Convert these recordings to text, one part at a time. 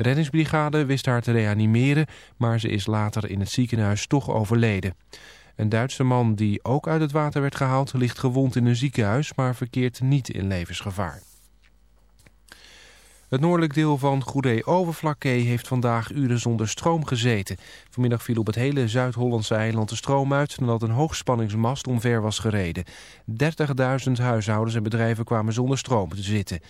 De reddingsbrigade wist haar te reanimeren, maar ze is later in het ziekenhuis toch overleden. Een Duitse man die ook uit het water werd gehaald ligt gewond in een ziekenhuis, maar verkeert niet in levensgevaar. Het noordelijk deel van Goeree-Overflakkee heeft vandaag uren zonder stroom gezeten. Vanmiddag viel op het hele Zuid-Hollandse eiland de stroom uit nadat een hoogspanningsmast omver was gereden. 30.000 huishoudens en bedrijven kwamen zonder stroom te zitten.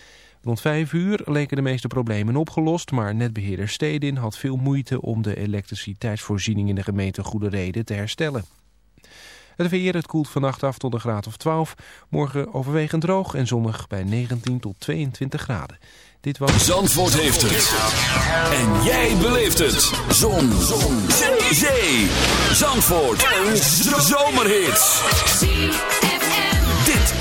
Rond vijf uur leken de meeste problemen opgelost, maar netbeheerder Stedin had veel moeite om de elektriciteitsvoorziening in de gemeente Goede Reden te herstellen. Het weer, het koelt vannacht af tot een graad of 12. Morgen overwegend droog en zonnig bij 19 tot 22 graden. Dit was... Zandvoort heeft het. En jij beleeft het. Zon. Zon. Zee. Zandvoort. Een zomerhit.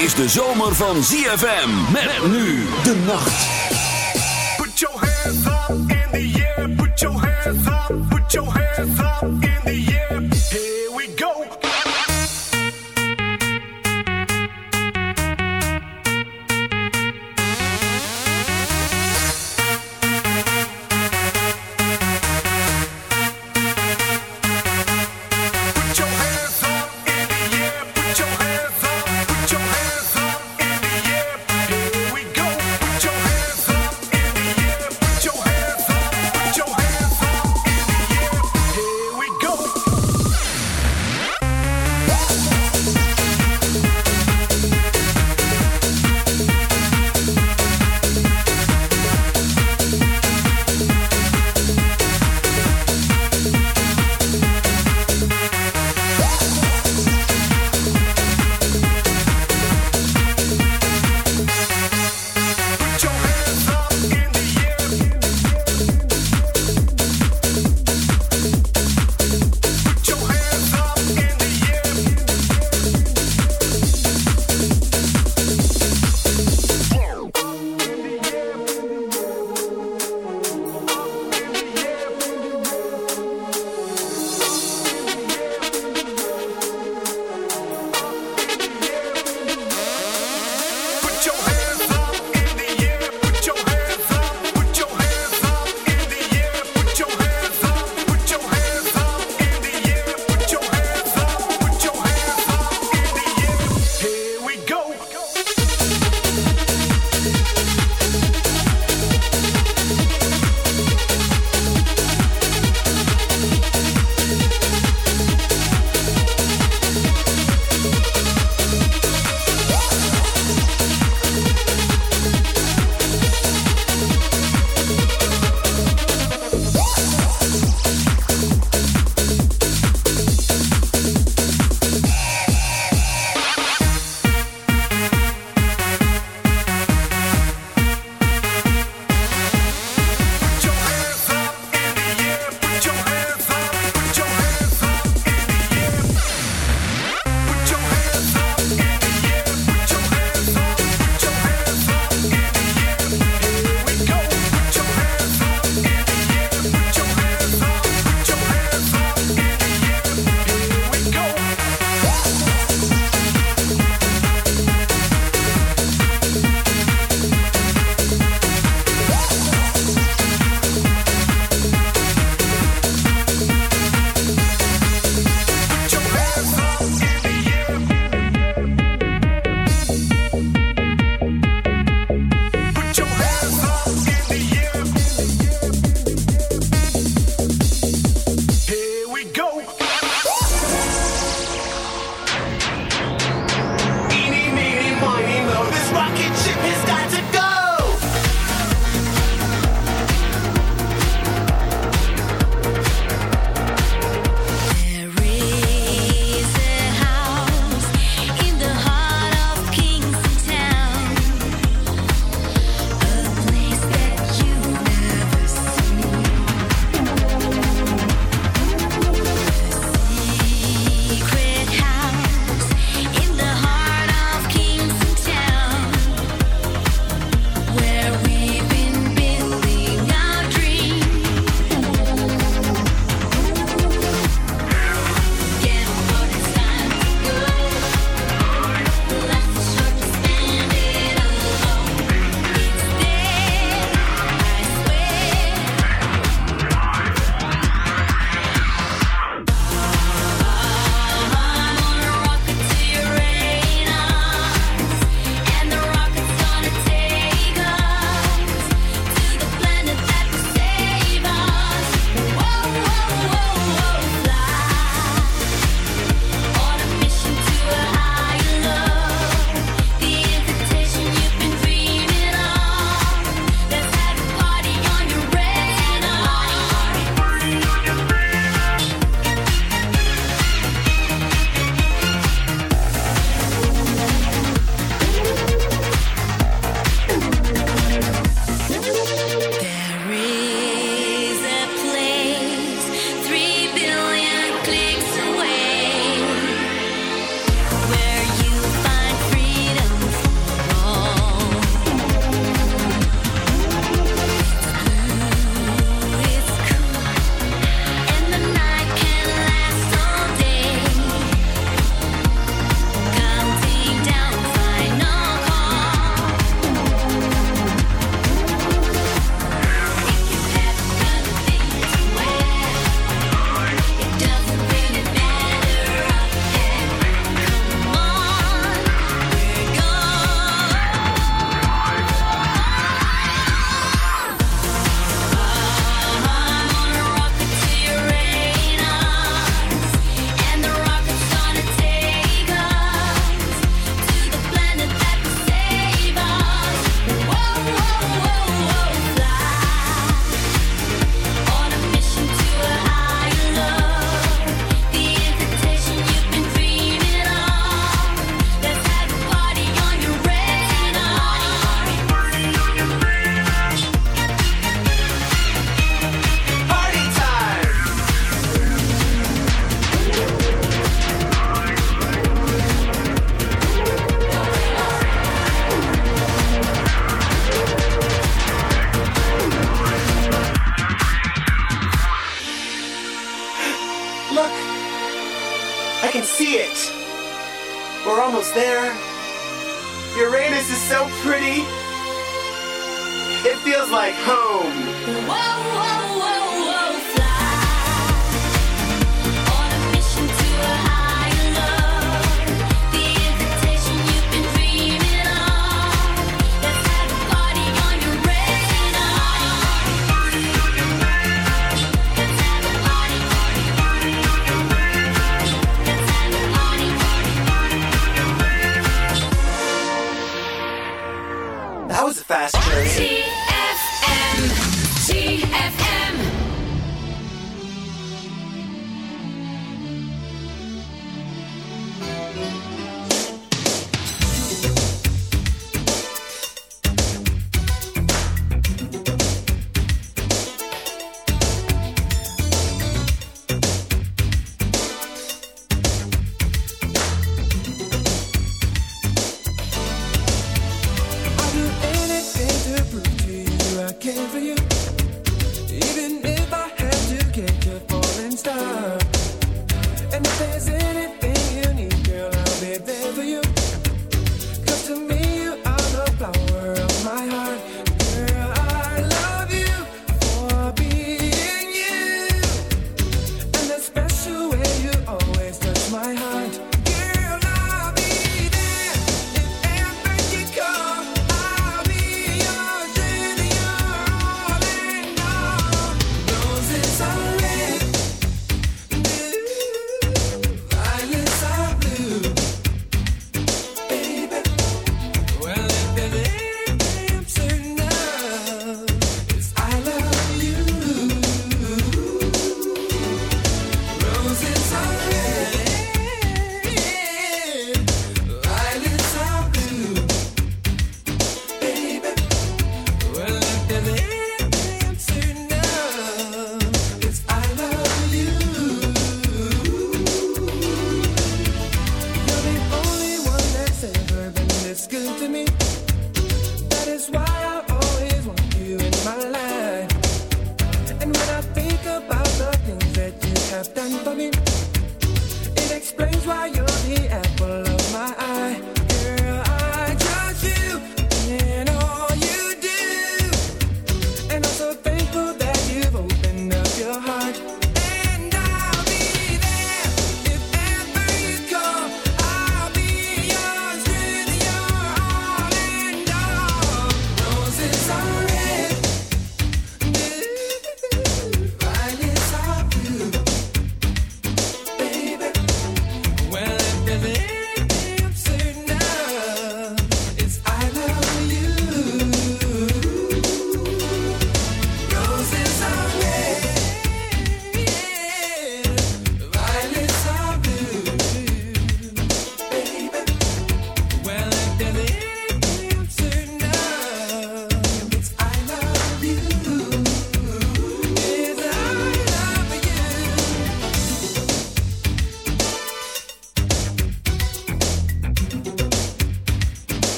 Is de zomer van ZFM. Met nu de nacht. Put your hands up in the air. Put your hands up. Put your hands up in the air.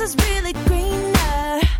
Grass is really greener.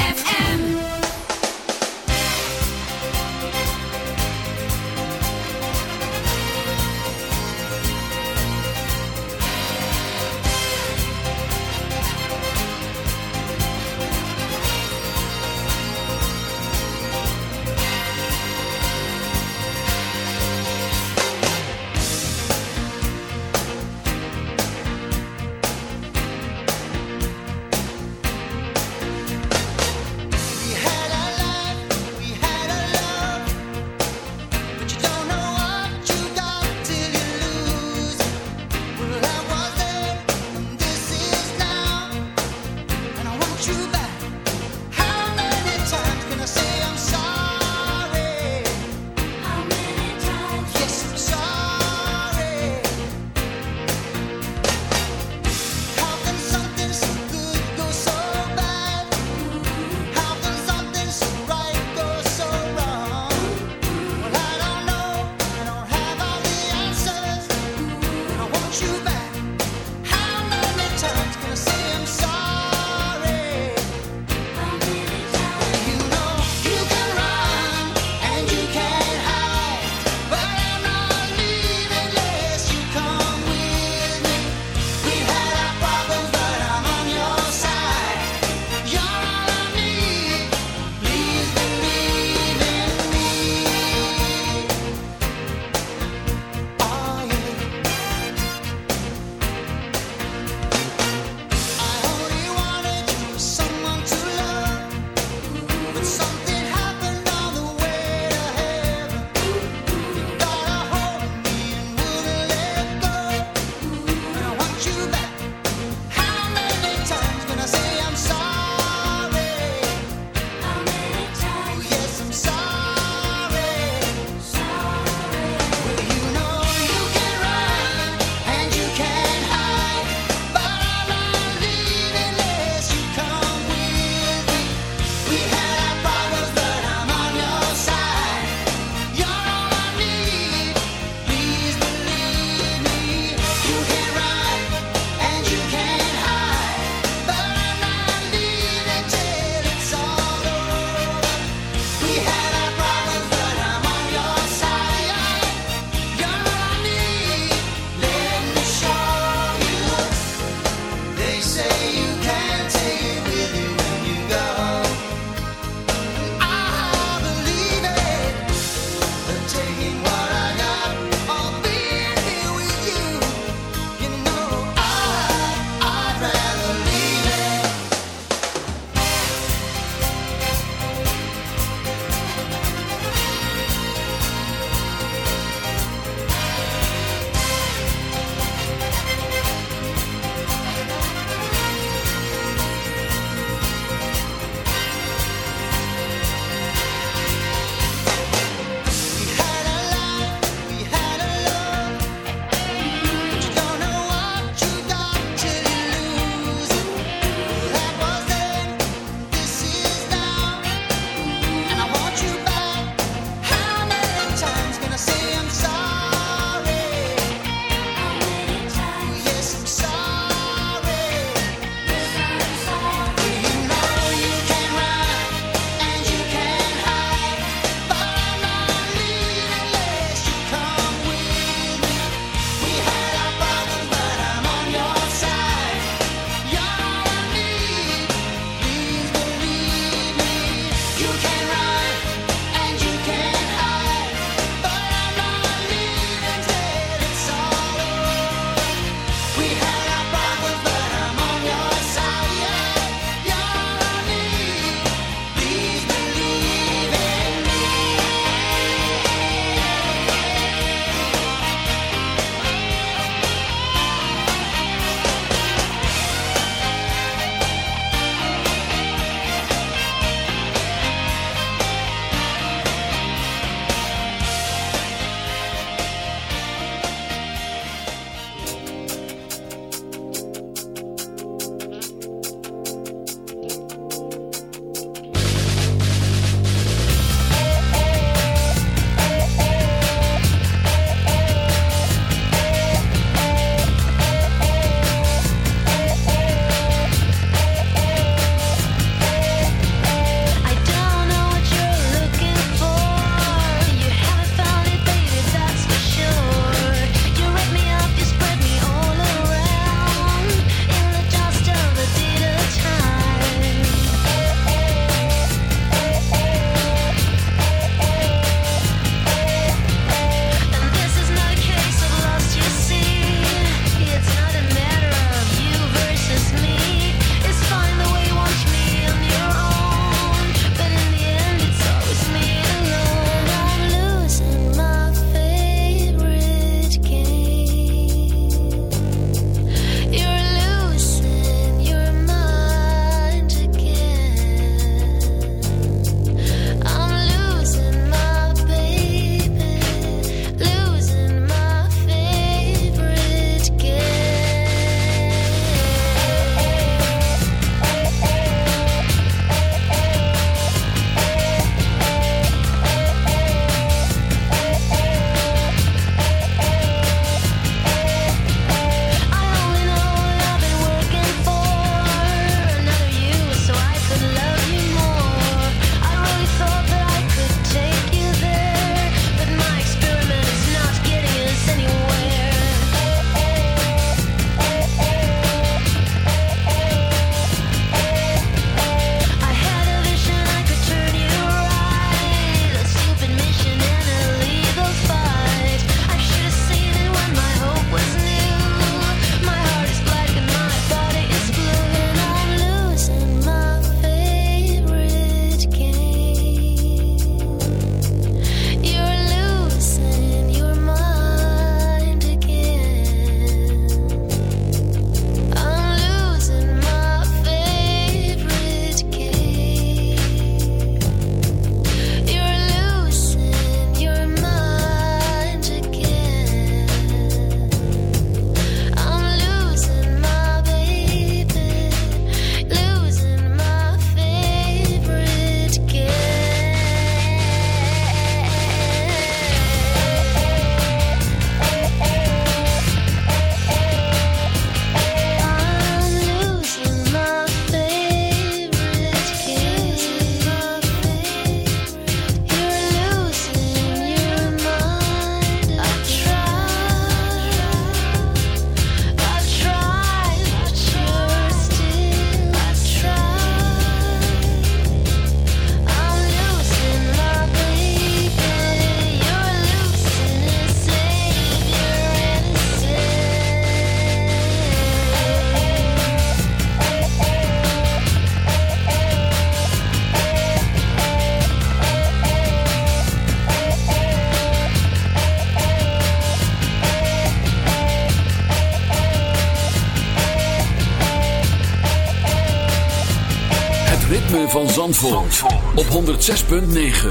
106.9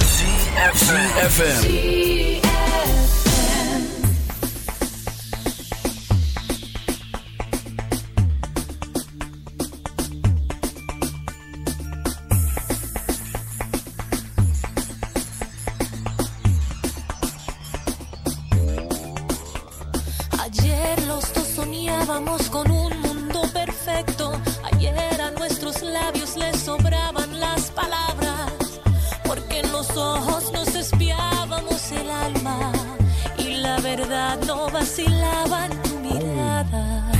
CFFM vacilaba tu mirada.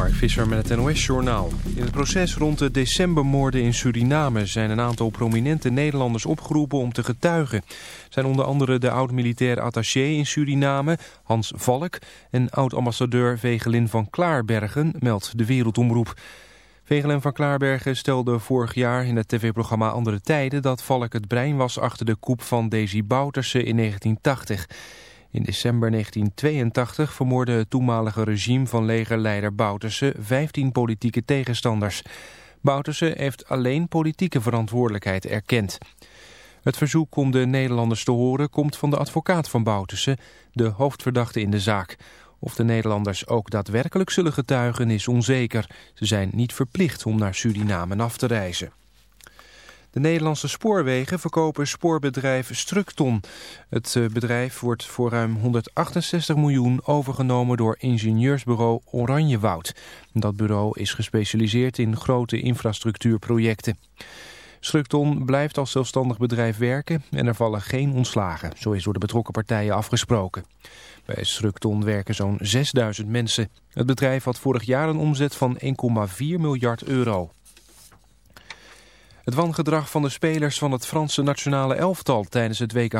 Mark Visser met het NOS-journaal. In het proces rond de decembermoorden in Suriname zijn een aantal prominente Nederlanders opgeroepen om te getuigen. Zijn onder andere de oud-militair attaché in Suriname, Hans Valk, en oud-ambassadeur Vegelin van Klaarbergen, meldt de Wereldomroep. Vegelin van Klaarbergen stelde vorig jaar in het tv-programma Andere Tijden dat Valk het brein was achter de coup van Desi Bouterse in 1980. In december 1982 vermoordde het toenmalige regime van legerleider Bouterse 15 politieke tegenstanders. Bouterse heeft alleen politieke verantwoordelijkheid erkend. Het verzoek om de Nederlanders te horen komt van de advocaat van Boutussen, de hoofdverdachte in de zaak. Of de Nederlanders ook daadwerkelijk zullen getuigen is onzeker. Ze zijn niet verplicht om naar Suriname af te reizen. De Nederlandse spoorwegen verkopen spoorbedrijf Structon. Het eh, bedrijf wordt voor ruim 168 miljoen overgenomen door ingenieursbureau Oranjewoud. Dat bureau is gespecialiseerd in grote infrastructuurprojecten. Structon blijft als zelfstandig bedrijf werken en er vallen geen ontslagen. Zo is door de betrokken partijen afgesproken. Bij Structon werken zo'n 6000 mensen. Het bedrijf had vorig jaar een omzet van 1,4 miljard euro. Het wangedrag van de spelers van het Franse nationale elftal tijdens het WK